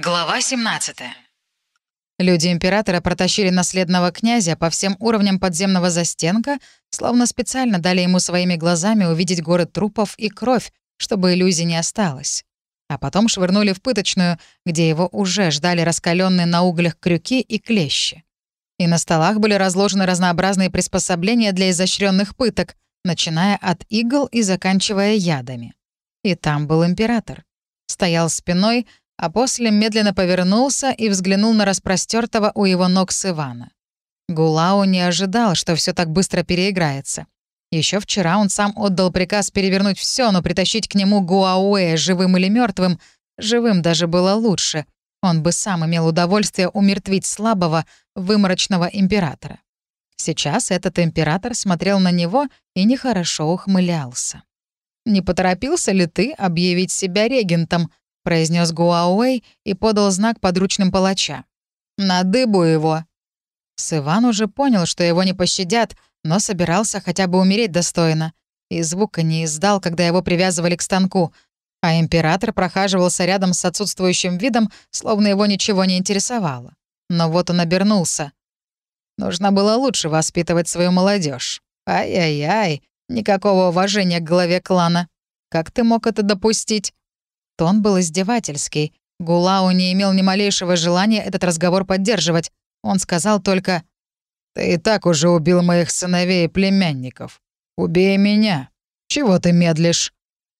Глава 17. Люди императора протащили наследного князя по всем уровням подземного застенка, словно специально дали ему своими глазами увидеть горы трупов и кровь, чтобы иллюзий не осталось. А потом швырнули в пыточную, где его уже ждали раскаленные на углях крюки и клещи. И на столах были разложены разнообразные приспособления для изощренных пыток, начиная от игл и заканчивая ядами. И там был император. Стоял спиной, а после медленно повернулся и взглянул на распростертого у его ног с Ивана. Гулау не ожидал, что все так быстро переиграется. Еще вчера он сам отдал приказ перевернуть все, но притащить к нему Гуауэ живым или мертвым, живым даже было лучше. Он бы сам имел удовольствие умертвить слабого, выморочного императора. Сейчас этот император смотрел на него и нехорошо ухмылялся. «Не поторопился ли ты объявить себя регентом?» — произнес Гуауэй и подал знак подручным палача. «На дыбу его!» Сыван уже понял, что его не пощадят, но собирался хотя бы умереть достойно. И звука не издал, когда его привязывали к станку, а император прохаживался рядом с отсутствующим видом, словно его ничего не интересовало. Но вот он обернулся. Нужно было лучше воспитывать свою молодежь. Ай-яй-яй, никакого уважения к главе клана. Как ты мог это допустить? Тон был издевательский. Гулау не имел ни малейшего желания этот разговор поддерживать. Он сказал только «Ты и так уже убил моих сыновей и племянников. Убей меня. Чего ты медлишь?»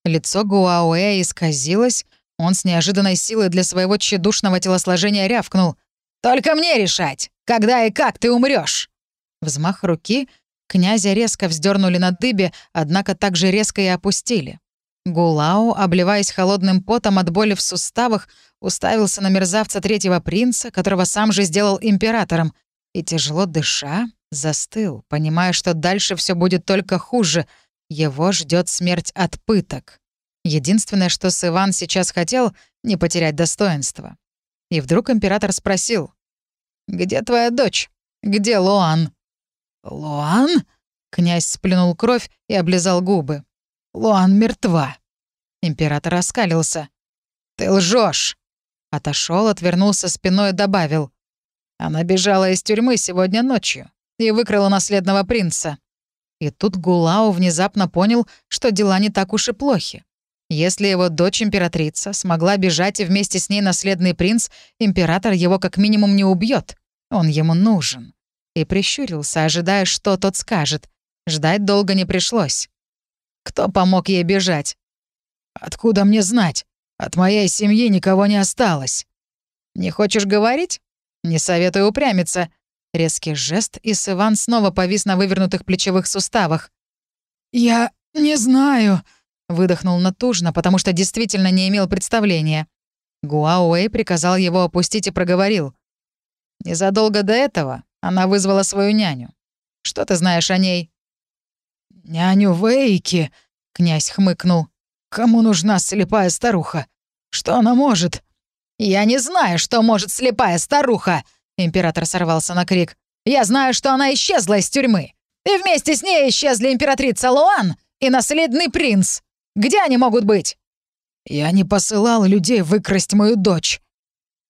Лицо Гуауэ исказилось. Он с неожиданной силой для своего тщедушного телосложения рявкнул. «Только мне решать, когда и как ты умрешь. Взмах руки, князя резко вздернули на дыбе, однако также резко и опустили. Гулау, обливаясь холодным потом от боли в суставах, уставился на мерзавца третьего принца, которого сам же сделал императором, и, тяжело дыша, застыл, понимая, что дальше все будет только хуже. Его ждет смерть от пыток. Единственное, что Сыван сейчас хотел — не потерять достоинство. И вдруг император спросил, «Где твоя дочь? Где Луан?» «Луан?» — князь сплюнул кровь и облизал губы. Луан мертва». Император оскалился. «Ты лжешь. Отошел, отвернулся спиной и добавил. «Она бежала из тюрьмы сегодня ночью и выкрала наследного принца». И тут Гулау внезапно понял, что дела не так уж и плохи. Если его дочь императрица смогла бежать и вместе с ней наследный принц, император его как минимум не убьет. Он ему нужен. И прищурился, ожидая, что тот скажет. Ждать долго не пришлось. Кто помог ей бежать? Откуда мне знать? От моей семьи никого не осталось. Не хочешь говорить? Не советую упрямиться. Резкий жест, и Сыван снова повис на вывернутых плечевых суставах. «Я не знаю», — выдохнул натужно, потому что действительно не имел представления. Гуауэй приказал его опустить и проговорил. «Незадолго до этого она вызвала свою няню. Что ты знаешь о ней?» «Няню Вейки», — князь хмыкнул. «Кому нужна слепая старуха? Что она может?» «Я не знаю, что может слепая старуха!» Император сорвался на крик. «Я знаю, что она исчезла из тюрьмы. И вместе с ней исчезли императрица Луан и наследный принц. Где они могут быть?» «Я не посылал людей выкрасть мою дочь».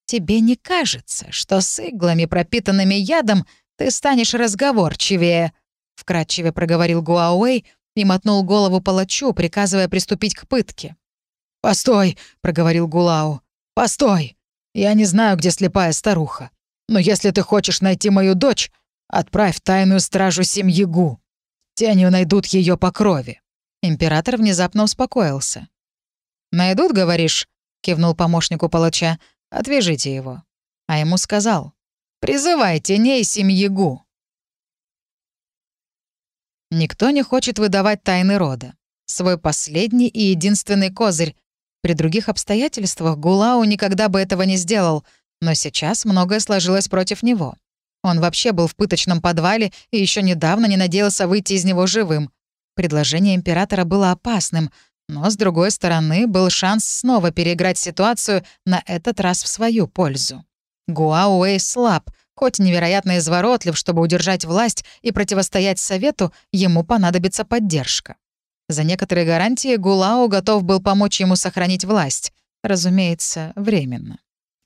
«Тебе не кажется, что с иглами, пропитанными ядом, ты станешь разговорчивее?» — вкратчиво проговорил Гуауэй и мотнул голову палачу, приказывая приступить к пытке. «Постой!» — проговорил Гулау. «Постой! Я не знаю, где слепая старуха. Но если ты хочешь найти мою дочь, отправь тайную стражу семьи Гу. Тени найдут ее по крови». Император внезапно успокоился. «Найдут, говоришь?» — кивнул помощнику палача. «Отвяжите его». А ему сказал. «Призывай теней семьи Гу». Никто не хочет выдавать тайны рода. Свой последний и единственный козырь. При других обстоятельствах Гулау никогда бы этого не сделал, но сейчас многое сложилось против него. Он вообще был в пыточном подвале и еще недавно не надеялся выйти из него живым. Предложение императора было опасным, но, с другой стороны, был шанс снова переиграть ситуацию, на этот раз в свою пользу. Гуауэй слаб, Хоть невероятно изворотлив, чтобы удержать власть и противостоять Совету, ему понадобится поддержка. За некоторые гарантии Гулау готов был помочь ему сохранить власть. Разумеется, временно.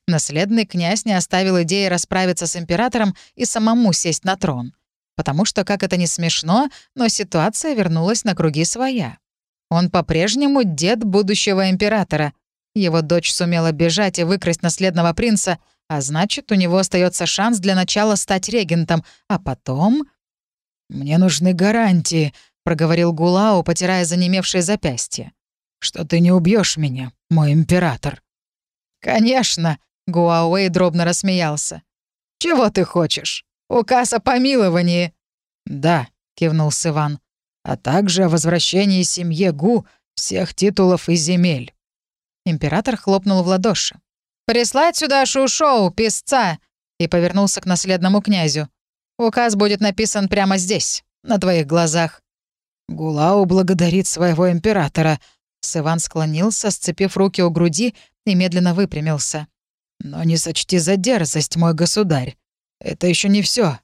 Наследный князь не оставил идеи расправиться с императором и самому сесть на трон. Потому что, как это не смешно, но ситуация вернулась на круги своя. Он по-прежнему дед будущего императора. Его дочь сумела бежать и выкрасть наследного принца, а значит, у него остается шанс для начала стать регентом, а потом... «Мне нужны гарантии», — проговорил Гулау, потирая занемевшее запястье. «Что ты не убьешь меня, мой император?» «Конечно», Гуауэй дробно рассмеялся. «Чего ты хочешь? Указ о помиловании?» «Да», — кивнул Сыван. «А также о возвращении семье Гу всех титулов и земель». Император хлопнул в ладоши. «Прислать сюда Шушоу, писца!» и повернулся к наследному князю. «Указ будет написан прямо здесь, на твоих глазах». Гулау благодарит своего императора. Сыван склонился, сцепив руки у груди и медленно выпрямился. Но не сочти за дерзость, мой государь. Это еще не все.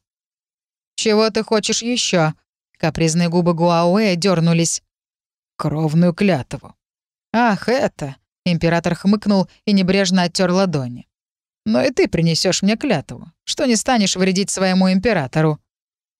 Чего ты хочешь еще? Капризные губы Гуауэ дернулись. Кровную клятву. Ах, это! Император хмыкнул и небрежно оттер ладони. Но и ты принесешь мне клятву, что не станешь вредить своему императору.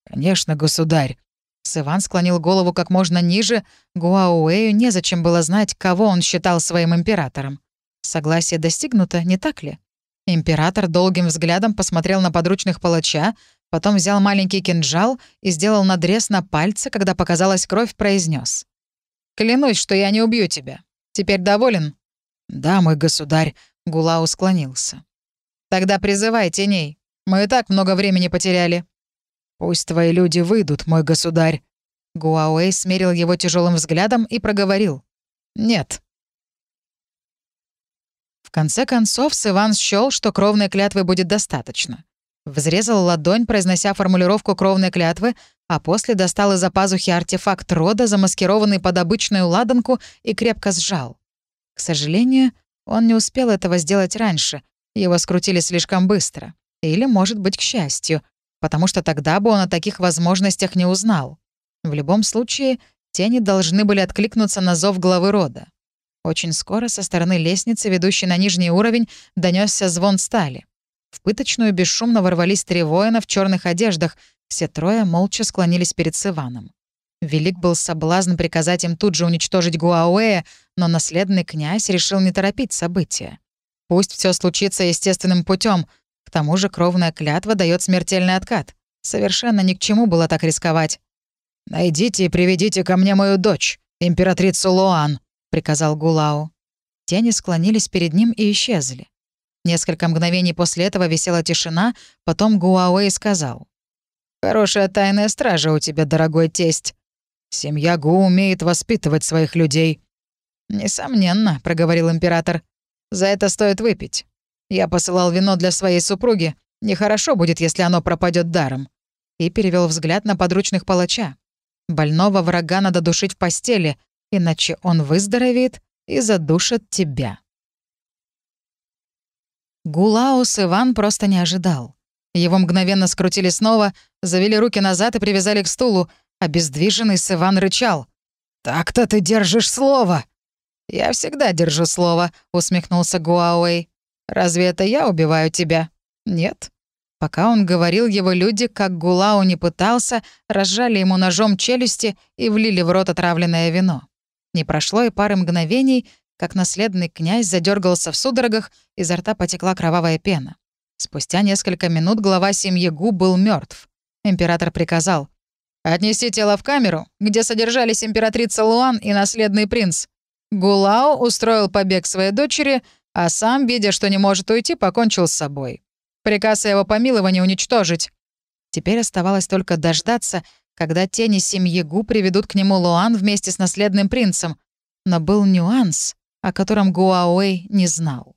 Конечно, государь. Сыван склонил голову как можно ниже. Гуауэю незачем было знать, кого он считал своим императором. Согласие достигнуто, не так ли? Император долгим взглядом посмотрел на подручных палача, потом взял маленький кинжал и сделал надрез на пальце, когда показалась кровь, произнес: «Клянусь, что я не убью тебя. Теперь доволен?» «Да, мой государь», — Гулау склонился. «Тогда призывай теней. Мы и так много времени потеряли». «Пусть твои люди выйдут, мой государь». Гуауэй смерил его тяжелым взглядом и проговорил. «Нет, в конце концов, Сыван счёл, что кровной клятвы будет достаточно. Взрезал ладонь, произнося формулировку кровной клятвы, а после достал из-за пазухи артефакт рода, замаскированный под обычную ладанку, и крепко сжал. К сожалению, он не успел этого сделать раньше. Его скрутили слишком быстро. Или, может быть, к счастью, потому что тогда бы он о таких возможностях не узнал. В любом случае, тени должны были откликнуться на зов главы рода. Очень скоро со стороны лестницы, ведущей на нижний уровень, донесся звон стали. В пыточную бесшумно ворвались три воина в черных одеждах. Все трое молча склонились перед Сываном. Велик был соблазн приказать им тут же уничтожить Гуауэя, но наследный князь решил не торопить события. Пусть все случится естественным путем. К тому же кровная клятва дает смертельный откат. Совершенно ни к чему было так рисковать. «Найдите и приведите ко мне мою дочь, императрицу Луан», — приказал Гулау. Тени склонились перед ним и исчезли. Несколько мгновений после этого висела тишина, потом Гуауэй сказал. «Хорошая тайная стража у тебя, дорогой тесть. Семья Гу умеет воспитывать своих людей». «Несомненно», — проговорил император. «За это стоит выпить. Я посылал вино для своей супруги. Нехорошо будет, если оно пропадет даром». И перевел взгляд на подручных палача. Больного врага надо душить в постели, иначе он выздоровеет и задушит тебя. Гулаус Иван просто не ожидал. Его мгновенно скрутили снова, завели руки назад и привязали к стулу. Обездвиженный Сыван рычал. «Так-то ты держишь слово!» «Я всегда держу слово», — усмехнулся Гуауэй. «Разве это я убиваю тебя?» «Нет». Пока он говорил, его люди, как Гулау не пытался, разжали ему ножом челюсти и влили в рот отравленное вино. Не прошло и пары мгновений, как наследный князь задергался в судорогах, изо рта потекла кровавая пена. Спустя несколько минут глава семьи Гу был мертв. Император приказал «Отнеси тело в камеру, где содержались императрица Луан и наследный принц». Гулао устроил побег своей дочери, а сам, видя, что не может уйти, покончил с собой. Приказ о его помиловании уничтожить. Теперь оставалось только дождаться, когда тени семьи Гу приведут к нему Луан вместе с наследным принцем. Но был нюанс, о котором Гуауэй не знал.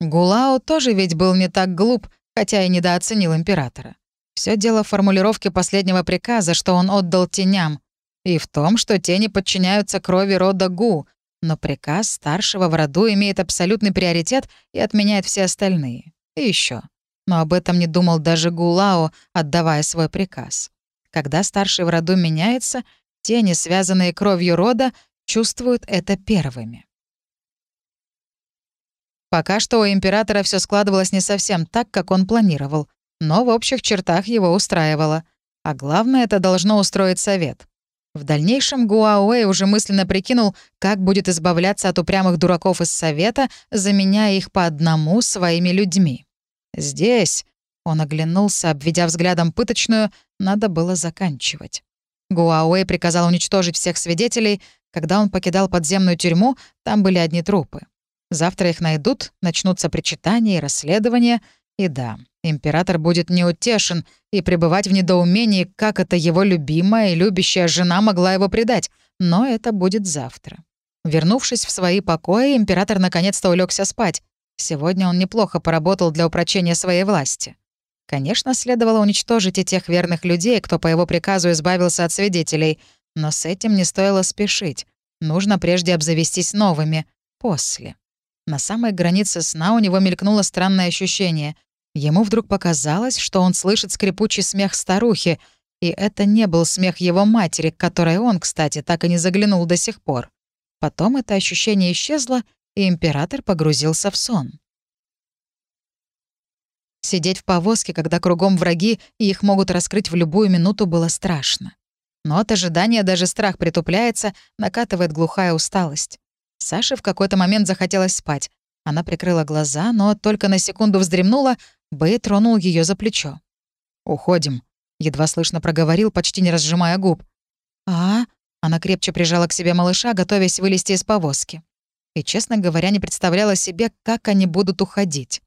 Гулао тоже ведь был не так глуп, хотя и недооценил императора. Все дело в формулировке последнего приказа, что он отдал теням, и в том, что тени подчиняются крови рода Гу, но приказ старшего в роду имеет абсолютный приоритет и отменяет все остальные. И еще. Но об этом не думал даже Гулао, отдавая свой приказ. Когда старший в роду меняется, тени, связанные кровью рода, чувствуют это первыми. Пока что у императора все складывалось не совсем так, как он планировал, но в общих чертах его устраивало. А главное, это должно устроить совет. В дальнейшем Гуауэй уже мысленно прикинул, как будет избавляться от упрямых дураков из совета, заменяя их по одному своими людьми. Здесь, он оглянулся, обведя взглядом пыточную, надо было заканчивать. Гуауэй приказал уничтожить всех свидетелей. Когда он покидал подземную тюрьму, там были одни трупы. Завтра их найдут, начнутся причитания и расследования. И да, император будет неутешен и пребывать в недоумении, как это его любимая и любящая жена могла его предать. Но это будет завтра. Вернувшись в свои покои, император наконец-то улегся спать. Сегодня он неплохо поработал для упрочения своей власти. Конечно, следовало уничтожить и тех верных людей, кто по его приказу избавился от свидетелей, но с этим не стоило спешить. Нужно прежде обзавестись новыми. После. На самой границе сна у него мелькнуло странное ощущение. Ему вдруг показалось, что он слышит скрипучий смех старухи, и это не был смех его матери, к которой он, кстати, так и не заглянул до сих пор. Потом это ощущение исчезло, и император погрузился в сон. Сидеть в повозке, когда кругом враги, и их могут раскрыть в любую минуту, было страшно. Но от ожидания даже страх притупляется, накатывает глухая усталость. Саше в какой-то момент захотелось спать. Она прикрыла глаза, но только на секунду вздремнула, Бэй тронул ее за плечо. «Уходим», — едва слышно проговорил, почти не разжимая губ. «А?» — она крепче прижала к себе малыша, готовясь вылезти из повозки. И, честно говоря, не представляла себе, как они будут уходить.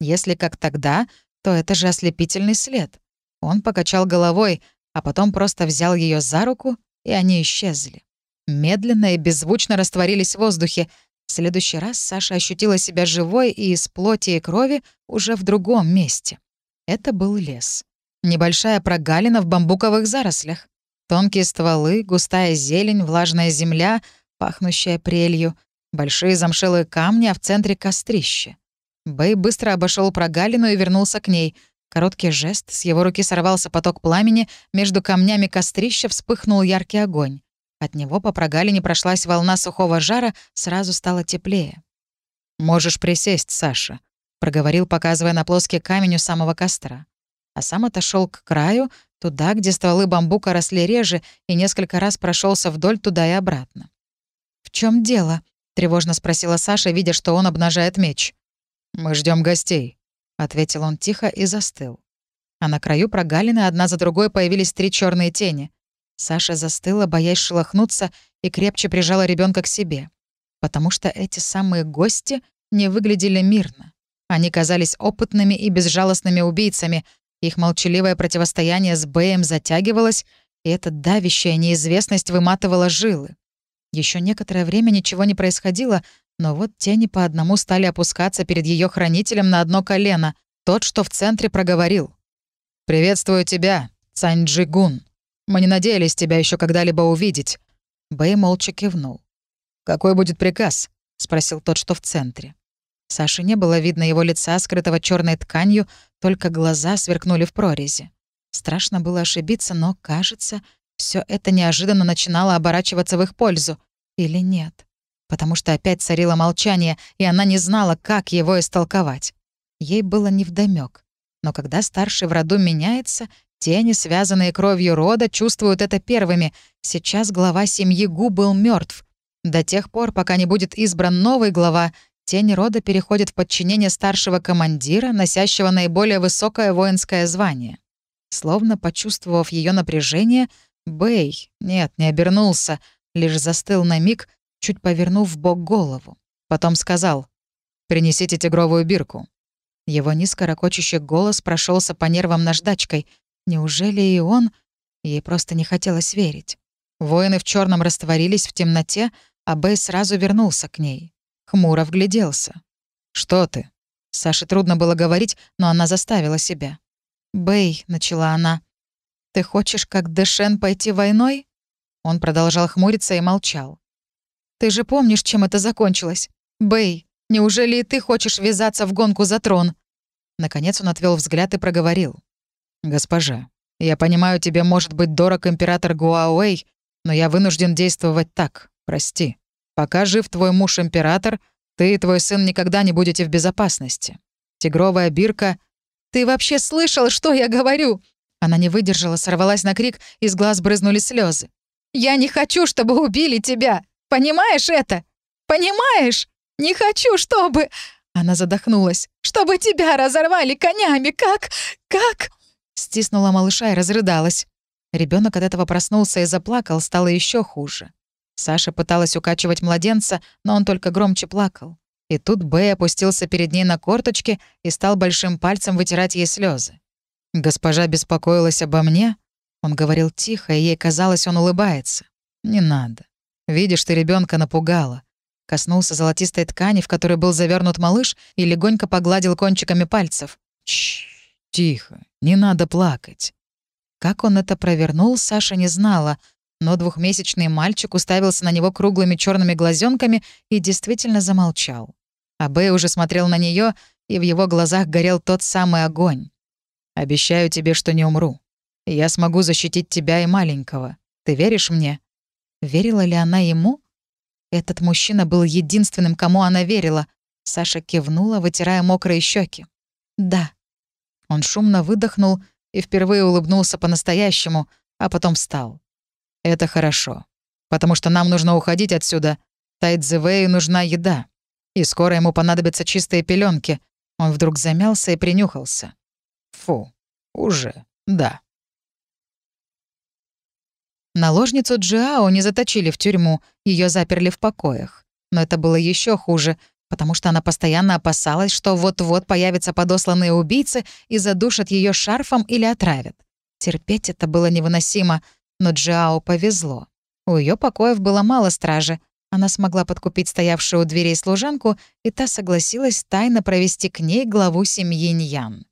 Если как тогда, то это же ослепительный след. Он покачал головой, а потом просто взял ее за руку, и они исчезли. Медленно и беззвучно растворились в воздухе. В следующий раз Саша ощутила себя живой и из плоти и крови уже в другом месте. Это был лес. Небольшая прогалина в бамбуковых зарослях. Тонкие стволы, густая зелень, влажная земля, пахнущая прелью, большие замшелые камни, а в центре — кострище. Бэй быстро обошел прогалину и вернулся к ней. Короткий жест, с его руки сорвался поток пламени, между камнями кострища вспыхнул яркий огонь. От него по прогалине прошлась волна сухого жара, сразу стало теплее. «Можешь присесть, Саша», — проговорил, показывая на плоский камень у самого костра. А сам отошел к краю, туда, где стволы бамбука росли реже, и несколько раз прошелся вдоль туда и обратно. «В чем дело?» — тревожно спросила Саша, видя, что он обнажает меч. «Мы ждем гостей», — ответил он тихо и застыл. А на краю прогалины одна за другой появились три черные тени. Саша застыла, боясь шелохнуться, и крепче прижала ребенка к себе. Потому что эти самые гости не выглядели мирно. Они казались опытными и безжалостными убийцами. Их молчаливое противостояние с Бэем затягивалось, и эта давящая неизвестность выматывала жилы. Еще некоторое время ничего не происходило, но вот тени по одному стали опускаться перед ее хранителем на одно колено, тот, что в центре проговорил. «Приветствую тебя, Цань Джигун. Мы не надеялись тебя еще когда-либо увидеть». Бэй молча кивнул. «Какой будет приказ?» — спросил тот, что в центре. Саше не было видно его лица, скрытого черной тканью, только глаза сверкнули в прорези. Страшно было ошибиться, но, кажется, все это неожиданно начинало оборачиваться в их пользу. Или нет? потому что опять царило молчание, и она не знала, как его истолковать. Ей было невдомёк. Но когда старший в роду меняется, тени, связанные кровью рода, чувствуют это первыми. Сейчас глава семьи Гу был мертв. До тех пор, пока не будет избран новый глава, тень рода переходит в подчинение старшего командира, носящего наиболее высокое воинское звание. Словно почувствовав ее напряжение, Бэй, нет, не обернулся, лишь застыл на миг, чуть повернув в бок голову. Потом сказал «Принесите тигровую бирку». Его низко голос прошелся по нервам наждачкой. Неужели и он... Ей просто не хотелось верить. Воины в черном растворились в темноте, а Бэй сразу вернулся к ней. Хмуро вгляделся. «Что ты?» Саше трудно было говорить, но она заставила себя. «Бэй», — начала она, — «ты хочешь, как Дэшен, пойти войной?» Он продолжал хмуриться и молчал. Ты же помнишь, чем это закончилось? Бэй, неужели и ты хочешь ввязаться в гонку за трон?» Наконец он отвел взгляд и проговорил. «Госпожа, я понимаю, тебе может быть дорог император Гуауэй, но я вынужден действовать так. Прости. Пока жив твой муж-император, Ты и твой сын никогда не будете в безопасности. Тигровая бирка... Ты вообще слышал, что я говорю?» Она не выдержала, сорвалась на крик, из глаз брызнули слезы. «Я не хочу, чтобы убили тебя! Понимаешь это? Понимаешь? Не хочу, чтобы...» Она задохнулась. «Чтобы тебя разорвали конями! Как? Как?» Стиснула малыша и разрыдалась. Ребенок от этого проснулся и заплакал, стало еще хуже. Саша пыталась укачивать младенца, но он только громче плакал. И тут Бэй опустился перед ней на корточки и стал большим пальцем вытирать ей слезы. «Госпожа беспокоилась обо мне?» Он говорил тихо, и ей казалось, он улыбается. «Не надо. Видишь, ты ребенка напугала». Коснулся золотистой ткани, в которой был завернут малыш, и легонько погладил кончиками пальцев. «Чш, тихо, не надо плакать». Как он это провернул, Саша не знала, но двухмесячный мальчик уставился на него круглыми черными глазенками и действительно замолчал. А Бэй уже смотрел на нее, и в его глазах горел тот самый огонь. «Обещаю тебе, что не умру. Я смогу защитить тебя и маленького. Ты веришь мне?» Верила ли она ему? Этот мужчина был единственным, кому она верила. Саша кивнула, вытирая мокрые щеки. «Да». Он шумно выдохнул и впервые улыбнулся по-настоящему, а потом встал. «Это хорошо. Потому что нам нужно уходить отсюда. Тайдзевею нужна еда. И скоро ему понадобятся чистые пеленки. Он вдруг замялся и принюхался. Фу, уже, да. Наложницу Джиао не заточили в тюрьму, ее заперли в покоях. Но это было еще хуже, потому что она постоянно опасалась, что вот-вот появятся подосланные убийцы и задушат ее шарфом или отравят. Терпеть это было невыносимо, но Джиао повезло. У ее покоев было мало стражи. Она смогла подкупить стоявшую у дверей служанку, и та согласилась тайно провести к ней главу семьи Ньян.